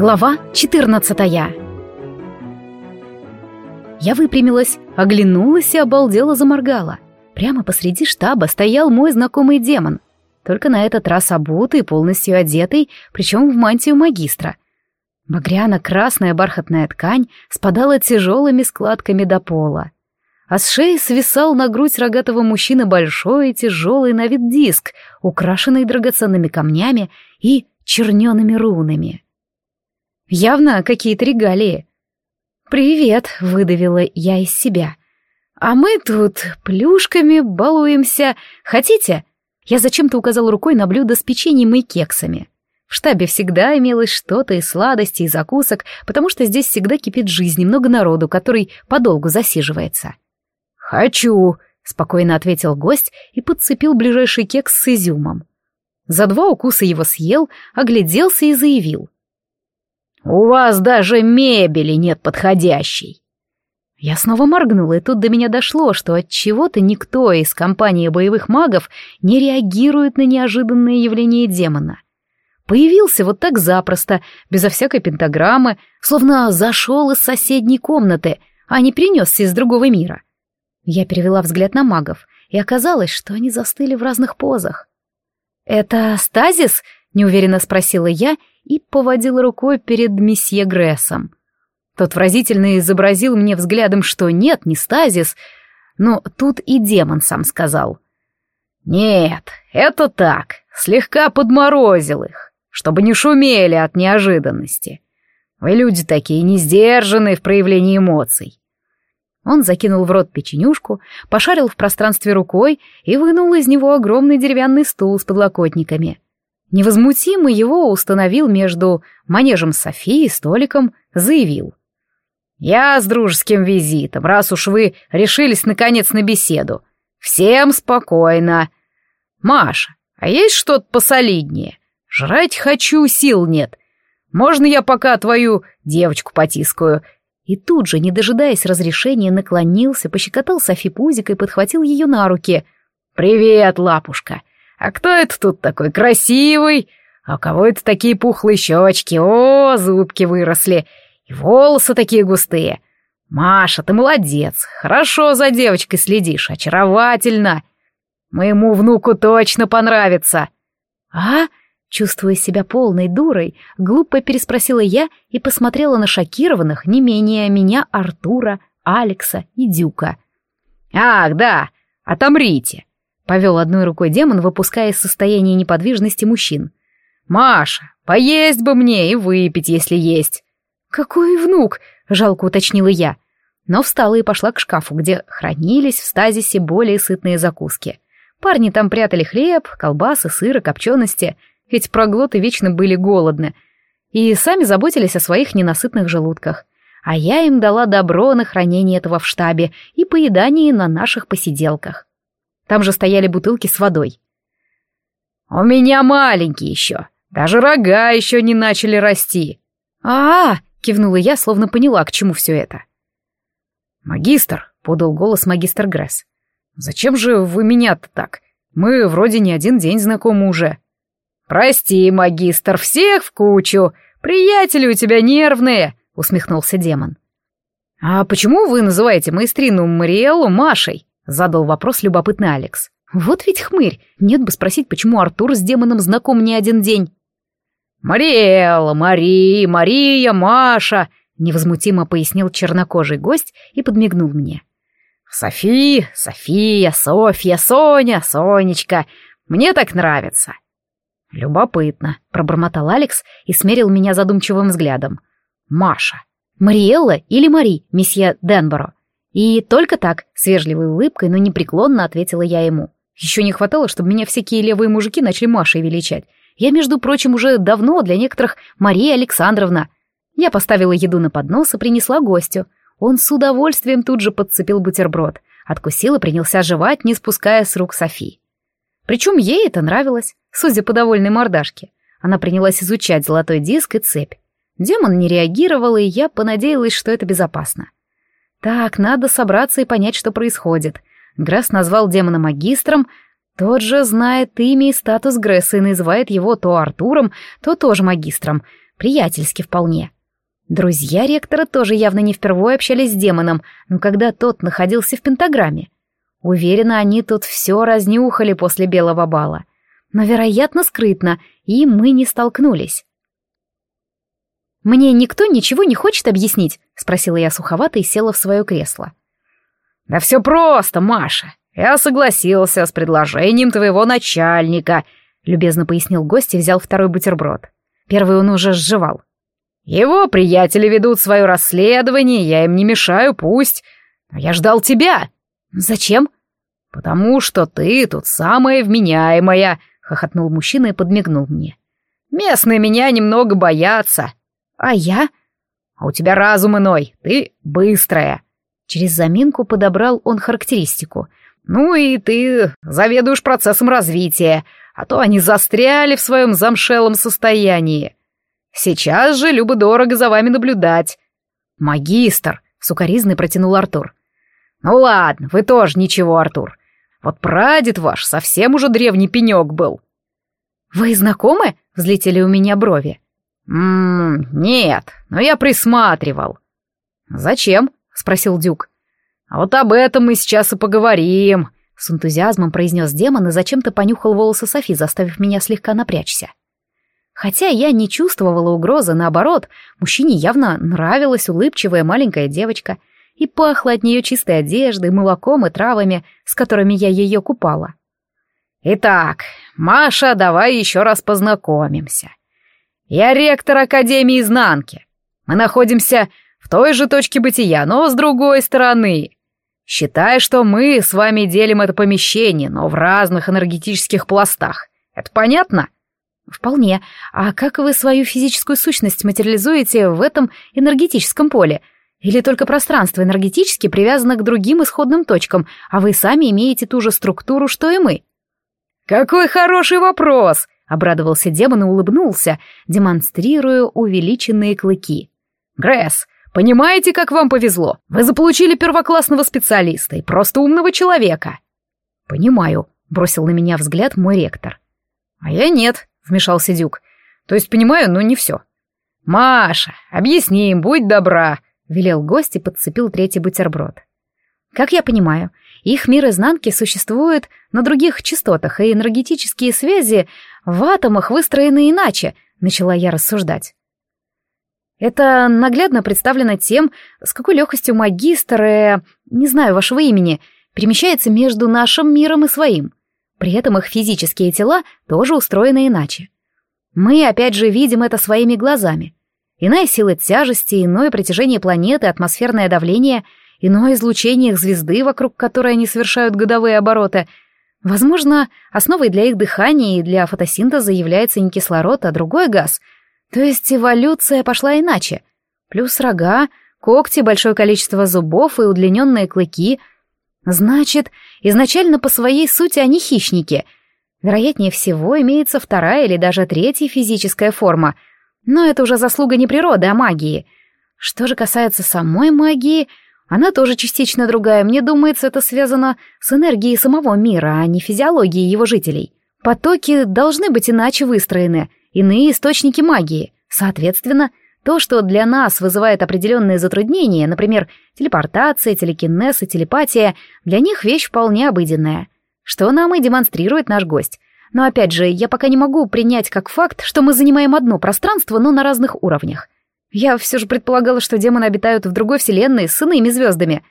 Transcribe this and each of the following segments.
Глава 14 Я выпрямилась, оглянулась и обалдела заморгала. Прямо посреди штаба стоял мой знакомый демон. Только на этот раз обутый, полностью одетый, причем в мантию магистра. Багряно-красная бархатная ткань спадала тяжелыми складками до пола. А с шеи свисал на грудь рогатого мужчины большой и тяжелый на вид диск, украшенный драгоценными камнями и чернеными рунами. Явно какие-то регалии. «Привет», — выдавила я из себя. «А мы тут плюшками балуемся. Хотите?» Я зачем-то указал рукой на блюдо с печеньем и кексами. В штабе всегда имелось что-то из сладостей, и закусок, потому что здесь всегда кипит жизнь, и много народу, который подолгу засиживается. «Хочу», — спокойно ответил гость и подцепил ближайший кекс с изюмом. За два укуса его съел, огляделся и заявил. «У вас даже мебели нет подходящей!» Я снова моргнула, и тут до меня дошло, что от чего-то никто из компании боевых магов не реагирует на неожиданное явление демона. Появился вот так запросто, безо всякой пентаграммы, словно зашел из соседней комнаты, а не принесся из другого мира. Я перевела взгляд на магов, и оказалось, что они застыли в разных позах. «Это стазис?» — неуверенно спросила я и поводил рукой перед месье Грессом. Тот выразительно изобразил мне взглядом, что нет, не стазис, но тут и демон сам сказал. «Нет, это так, слегка подморозил их, чтобы не шумели от неожиданности. Вы люди такие несдержанные в проявлении эмоций». Он закинул в рот печенюшку, пошарил в пространстве рукой и вынул из него огромный деревянный стул с подлокотниками — Невозмутимо его установил между манежем Софии и столиком, заявил. «Я с дружеским визитом, раз уж вы решились наконец на беседу. Всем спокойно. Маша, а есть что-то посолиднее? Жрать хочу, сил нет. Можно я пока твою девочку потискаю?» И тут же, не дожидаясь разрешения, наклонился, пощекотал Софи пузик и подхватил ее на руки. «Привет, лапушка! А кто это тут такой красивый? А у кого это такие пухлые щечки? О, зубки выросли. И волосы такие густые. Маша, ты молодец. Хорошо за девочкой следишь. Очаровательно. Моему внуку точно понравится. А? Чувствуя себя полной дурой, глупо переспросила я и посмотрела на шокированных не менее меня Артура, Алекса и Дюка. «Ах, да, отомрите. Повел одной рукой демон, выпуская из состояния неподвижности мужчин. «Маша, поесть бы мне и выпить, если есть». «Какой внук?» — жалко уточнила я. Но встала и пошла к шкафу, где хранились в стазисе более сытные закуски. Парни там прятали хлеб, колбасы, сыр и копчености, ведь проглоты вечно были голодны, и сами заботились о своих ненасытных желудках. А я им дала добро на хранение этого в штабе и поедание на наших посиделках. Там же стояли бутылки с водой. «У меня маленький еще. Даже рога еще не начали расти». «А-а-а!» — кивнула я, словно поняла, к чему все это. «Магистр», — подал голос магистр Гресс. «Зачем же вы меня-то так? Мы вроде не один день знакомы уже». «Прости, магистр, всех в кучу. Приятели у тебя нервные», — усмехнулся демон. «А почему вы называете маэстрину Мариэлу Машей?» Задал вопрос любопытный Алекс. Вот ведь хмырь. Нет бы спросить, почему Артур с демоном знаком не один день. «Мариэла, Мари, Мария, Маша», — невозмутимо пояснил чернокожий гость и подмигнул мне. «Софи, София, Софья, Соня, Сонечка. Мне так нравится». «Любопытно», — пробормотал Алекс и смерил меня задумчивым взглядом. «Маша. Мариэлла или Мари, месье Денборо?» И только так, с вежливой улыбкой, но непреклонно ответила я ему. Еще не хватало, чтобы меня всякие левые мужики начали Машей величать. Я, между прочим, уже давно для некоторых Мария Александровна. Я поставила еду на поднос и принесла гостю. Он с удовольствием тут же подцепил бутерброд, откусил и принялся жевать, не спуская с рук Софи. Причем ей это нравилось, судя по довольной мордашке. Она принялась изучать золотой диск и цепь. Демон не реагировал, и я понадеялась, что это безопасно. Так, надо собраться и понять, что происходит. Гресс назвал демона магистром, тот же знает имя и статус Гресса и называет его то Артуром, то тоже магистром. приятельски вполне. Друзья ректора тоже явно не впервые общались с демоном, но когда тот находился в пентаграмме. Уверена, они тут все разнюхали после белого бала. Но, вероятно, скрытно, и мы не столкнулись. «Мне никто ничего не хочет объяснить?» — спросила я суховато и села в свое кресло. «Да все просто, Маша. Я согласился с предложением твоего начальника», — любезно пояснил гость и взял второй бутерброд. Первый он уже сживал. «Его приятели ведут свое расследование, я им не мешаю, пусть. Но я ждал тебя». «Зачем?» «Потому что ты тут самая вменяемая», — хохотнул мужчина и подмигнул мне. «Местные меня немного боятся». «А я?» «А у тебя разум иной, ты быстрая». Через заминку подобрал он характеристику. «Ну и ты заведуешь процессом развития, а то они застряли в своем замшелом состоянии. Сейчас же любо-дорого за вами наблюдать». «Магистр», — сукоризный протянул Артур. «Ну ладно, вы тоже ничего, Артур. Вот прадед ваш совсем уже древний пенек был». «Вы знакомы?» — взлетели у меня брови. «Ммм, нет, но я присматривал». «Зачем?» — спросил Дюк. «А вот об этом мы сейчас и поговорим», — с энтузиазмом произнес демон и зачем-то понюхал волосы Софи, заставив меня слегка напрячься. Хотя я не чувствовала угрозы, наоборот, мужчине явно нравилась улыбчивая маленькая девочка, и пахло от нее чистой одеждой, молоком и травами, с которыми я ее купала. «Итак, Маша, давай еще раз познакомимся. Я ректор Академии Изнанки. Мы находимся в той же точке бытия, но с другой стороны. Считай, что мы с вами делим это помещение, но в разных энергетических пластах. Это понятно? Вполне. А как вы свою физическую сущность материализуете в этом энергетическом поле? Или только пространство энергетически привязано к другим исходным точкам, а вы сами имеете ту же структуру, что и мы? Какой хороший вопрос! Обрадовался демон и улыбнулся, демонстрируя увеличенные клыки. «Гресс, понимаете, как вам повезло? Вы заполучили первоклассного специалиста и просто умного человека». «Понимаю», — бросил на меня взгляд мой ректор. «А я нет», — вмешался Дюк. «То есть понимаю, но не все». «Маша, объясни им, будь добра», — велел гость и подцепил третий бутерброд. «Как я понимаю, их мир изнанки существует на других частотах, и энергетические связи в атомах выстроены иначе, начала я рассуждать. Это наглядно представлено тем, с какой легкостью магистр, э, не знаю вашего имени, перемещается между нашим миром и своим. При этом их физические тела тоже устроены иначе. Мы, опять же, видим это своими глазами. Иная сила тяжести, иное притяжение планеты, атмосферное давление, иное излучение их звезды, вокруг которой они совершают годовые обороты — Возможно, основой для их дыхания и для фотосинтеза является не кислород, а другой газ. То есть эволюция пошла иначе. Плюс рога, когти, большое количество зубов и удлиненные клыки. Значит, изначально по своей сути они хищники. Вероятнее всего, имеется вторая или даже третья физическая форма. Но это уже заслуга не природы, а магии. Что же касается самой магии, она тоже частично другая. Мне думается, это связано с энергией самого мира, а не физиологией его жителей. Потоки должны быть иначе выстроены, иные источники магии. Соответственно, то, что для нас вызывает определенные затруднения, например, телепортация, телекинез и телепатия, для них вещь вполне обыденная. Что нам и демонстрирует наш гость. Но опять же, я пока не могу принять как факт, что мы занимаем одно пространство, но на разных уровнях. Я все же предполагала, что демоны обитают в другой вселенной с иными звездами.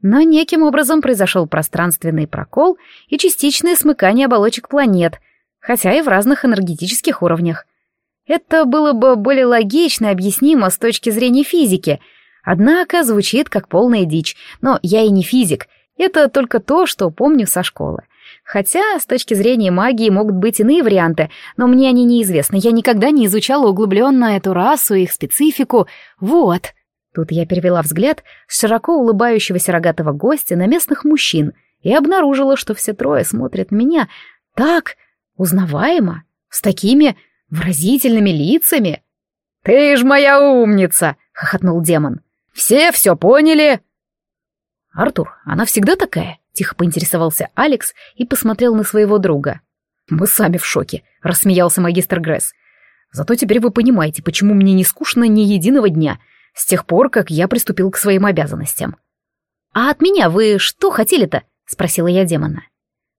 Но неким образом произошел пространственный прокол и частичное смыкание оболочек планет, хотя и в разных энергетических уровнях. Это было бы более логично и объяснимо с точки зрения физики, однако звучит как полная дичь, но я и не физик, это только то, что помню со школы. Хотя, с точки зрения магии, могут быть иные варианты, но мне они неизвестны. Я никогда не изучала углубленно эту расу, их специфику. Вот. Тут я перевела взгляд с широко улыбающегося рогатого гостя на местных мужчин и обнаружила, что все трое смотрят на меня так узнаваемо, с такими выразительными лицами. «Ты ж моя умница!» — хохотнул демон. «Все все поняли?» «Артур, она всегда такая?» — тихо поинтересовался Алекс и посмотрел на своего друга. «Мы сами в шоке», — рассмеялся магистр Гресс. Зато теперь вы понимаете, почему мне не скучно ни единого дня, с тех пор, как я приступил к своим обязанностям. «А от меня вы что хотели-то?» — спросила я демона.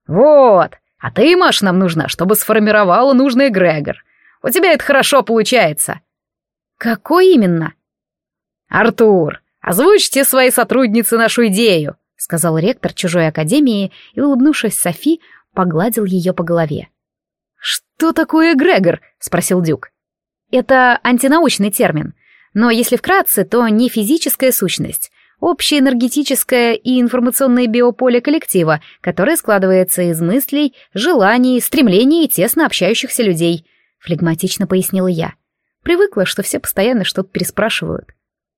«Вот, а ты, Маш, нам нужна, чтобы сформировала нужный эгрегор. У тебя это хорошо получается». «Какой именно?» «Артур, озвучьте своей сотруднице нашу идею», — сказал ректор чужой академии и, улыбнувшись Софи, погладил ее по голове. «Что такое эгрегор?» — спросил Дюк. «Это антинаучный термин, но если вкратце, то не физическая сущность, общее энергетическое и информационное биополе коллектива, которое складывается из мыслей, желаний, стремлений и тесно общающихся людей», — флегматично пояснила я. Привыкла, что все постоянно что-то переспрашивают.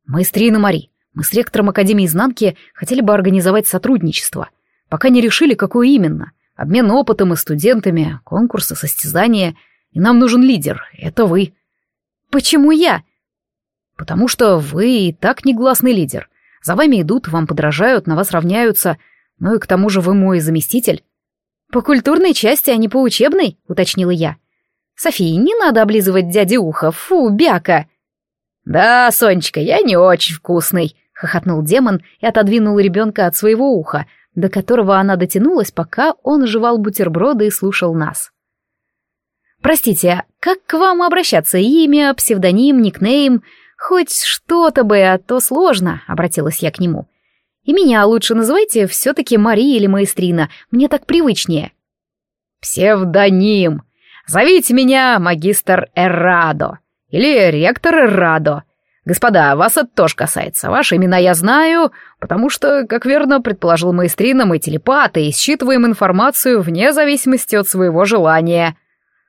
«Маэстрина Мари, мы с ректором Академии Изнанки хотели бы организовать сотрудничество, пока не решили, какое именно. Обмен опытом и студентами, конкурсы, состязания. И нам нужен лидер, это вы». «Почему я?» «Потому что вы и так негласный лидер. За вами идут, вам подражают, на вас равняются. Ну и к тому же вы мой заместитель». «По культурной части, а не по учебной?» — уточнила я. «София, не надо облизывать дяде ухо, фу, бяка!» «Да, Сонечка, я не очень вкусный», — хохотнул демон и отодвинул ребенка от своего уха, до которого она дотянулась, пока он жевал бутерброды и слушал нас. «Простите, а как к вам обращаться? Имя, псевдоним, никнейм? Хоть что-то бы, а то сложно», — обратилась я к нему. «И меня лучше называйте все-таки Мари или Маэстрина, мне так привычнее». «Псевдоним! Зовите меня магистр Эрадо или ректор Эрадо. Господа, вас это тоже касается. Ваши имена я знаю, потому что, как верно предположил Маэстрина, мы телепаты и считываем информацию вне зависимости от своего желания».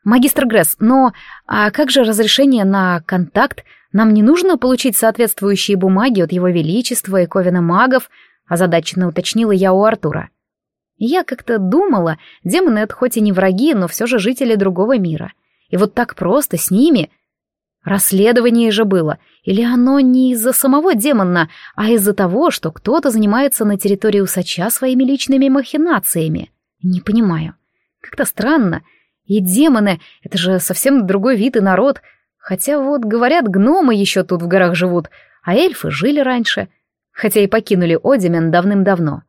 «Магистр Гресс, но а как же разрешение на контакт? Нам не нужно получить соответствующие бумаги от Его Величества и Ковина магов?» озадаченно уточнила я у Артура. Я как-то думала, демоны — это хоть и не враги, но все же жители другого мира. И вот так просто с ними... Расследование же было. Или оно не из-за самого демона, а из-за того, что кто-то занимается на территории усача своими личными махинациями? Не понимаю. Как-то странно. И демоны — это же совсем другой вид и народ. Хотя вот, говорят, гномы еще тут в горах живут, а эльфы жили раньше. Хотя и покинули Одимен давным-давно.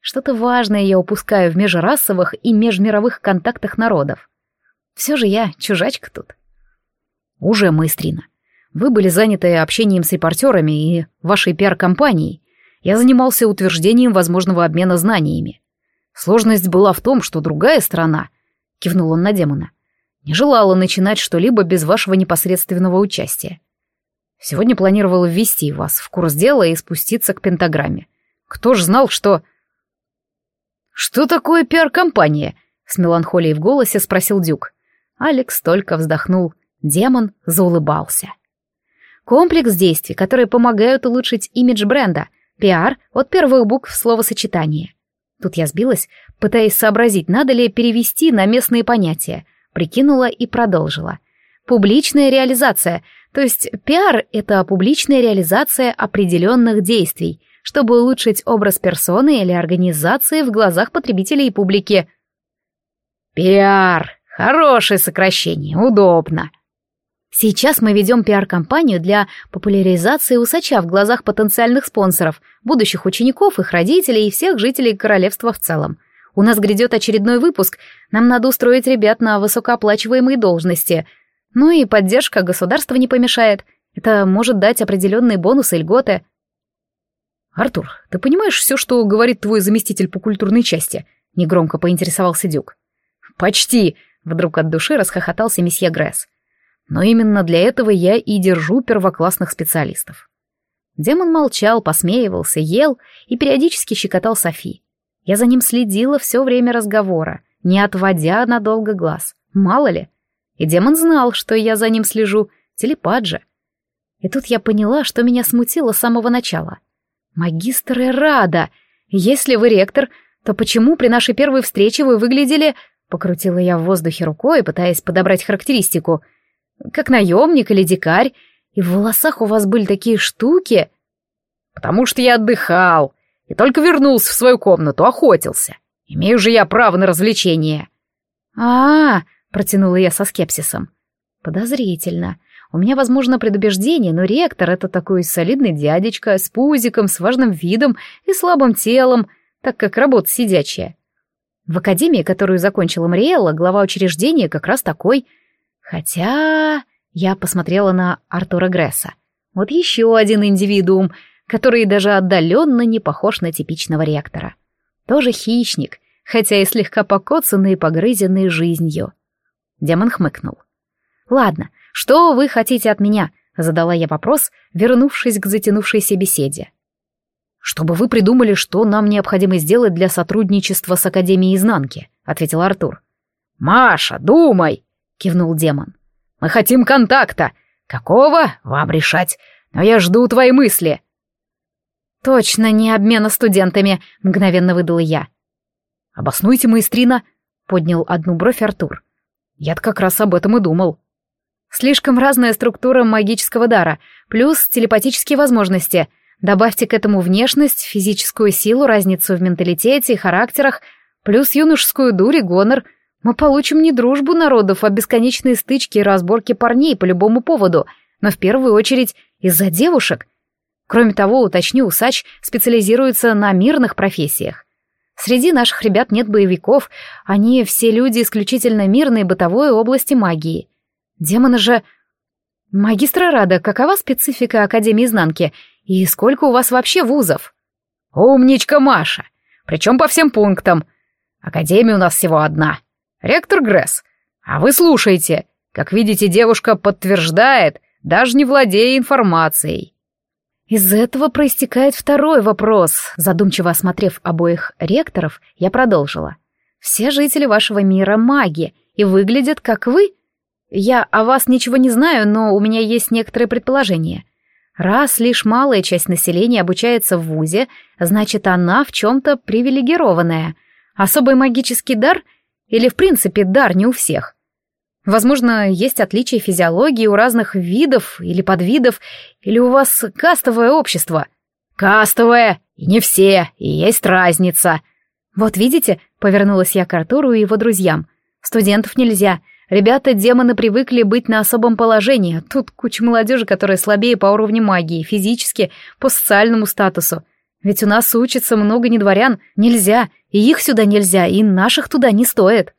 Что-то важное я упускаю в межрасовых и межмировых контактах народов. Все же я чужачка тут. Уже, маэстрина. Вы были заняты общением с репортерами и вашей пиар-компанией. Я занимался утверждением возможного обмена знаниями. Сложность была в том, что другая сторона, кивнул он на демона, не желала начинать что-либо без вашего непосредственного участия. Сегодня планировал ввести вас в курс дела и спуститься к пентаграмме. Кто ж знал, что... Что такое пиар-компания? С меланхолией в голосе спросил Дюк. Алекс только вздохнул. Демон заулыбался. Комплекс действий, которые помогают улучшить имидж бренда. Пиар от первых букв словосочетания. Тут я сбилась, пытаясь сообразить, надо ли перевести на местные понятия. Прикинула и продолжила. Публичная реализация, то есть пиар — это публичная реализация определенных действий, чтобы улучшить образ персоны или организации в глазах потребителей и публики. Пиар. Хорошее сокращение, удобно. Сейчас мы ведем пиар-компанию для популяризации усача в глазах потенциальных спонсоров, будущих учеников, их родителей и всех жителей королевства в целом. У нас грядет очередной выпуск, нам надо устроить ребят на высокооплачиваемые должности. Ну и поддержка государства не помешает. Это может дать определенные бонусы и льготы. «Артур, ты понимаешь все, что говорит твой заместитель по культурной части?» — негромко поинтересовался Дюк. «Почти!» — вдруг от души расхохотался месье Гресс. Но именно для этого я и держу первоклассных специалистов. Демон молчал, посмеивался, ел и периодически щекотал Софи. Я за ним следила все время разговора, не отводя надолго глаз. Мало ли. И демон знал, что я за ним слежу, телепат же. И тут я поняла, что меня смутило с самого начала. «Магистр Эрада, если вы ректор, то почему при нашей первой встрече вы выглядели...» Покрутила я в воздухе рукой, пытаясь подобрать характеристику — как наемник или дикарь, и в волосах у вас были такие штуки. Потому что я отдыхал, и только вернулся в свою комнату, охотился. Имею же я право на развлечение. А, -а, -а протянула я со скепсисом. Подозрительно. У меня, возможно, предубеждение, но ректор — это такой солидный дядечка с пузиком, с важным видом и слабым телом, так как работа сидячая. В академии, которую закончила Мариэлла, глава учреждения как раз такой. Хотя... Я посмотрела на Артура Гресса. Вот еще один индивидуум, который даже отдаленно не похож на типичного ректора. Тоже хищник, хотя и слегка покоцанный и погрызенный жизнью. Демон хмыкнул. «Ладно, что вы хотите от меня?» — задала я вопрос, вернувшись к затянувшейся беседе. «Чтобы вы придумали, что нам необходимо сделать для сотрудничества с Академией Изнанки», — ответил Артур. «Маша, думай!» — кивнул демон. «Мы хотим контакта. Какого? Вам решать. Но я жду твои мысли». «Точно не обмена студентами», — мгновенно выдала я. «Обоснуйте, маэстрина», — поднял одну бровь Артур. «Я-то как раз об этом и думал». Слишком разная структура магического дара, плюс телепатические возможности. Добавьте к этому внешность, физическую силу, разницу в менталитете и характерах, плюс юношескую дурь и гонор. Мы получим не дружбу народов, а бесконечные стычки и разборки парней по любому поводу, но в первую очередь из-за девушек. Кроме того, уточню, усач специализируется на мирных профессиях. Среди наших ребят нет боевиков, они все люди исключительно мирной бытовой области магии. Демоны же... Магистра Рада, какова специфика Академии Изнанки? И сколько у вас вообще вузов? Умничка, Маша. Причем по всем пунктам. Академия у нас всего одна. Ректор Гресс. А вы слушайте. Как видите, девушка подтверждает, даже не владея информацией. Из этого проистекает второй вопрос. Задумчиво осмотрев обоих ректоров, я продолжила. Все жители вашего мира маги и выглядят как вы, я о вас ничего не знаю, но у меня есть некоторые предположения. Раз лишь малая часть населения обучается в ВУЗе, значит, она в чем-то привилегированная. Особый магический дар или, в принципе, дар не у всех. Возможно, есть отличия физиологии у разных видов или подвидов, или у вас кастовое общество. Кастовое, и не все, и есть разница. Вот видите, повернулась я к Артуру и его друзьям. Студентов нельзя, Ребята-демоны привыкли быть на особом положении. Тут куча молодежи, которая слабее по уровню магии, физически, по социальному статусу. Ведь у нас учится много недворян. Нельзя. И их сюда нельзя, и наших туда не стоит.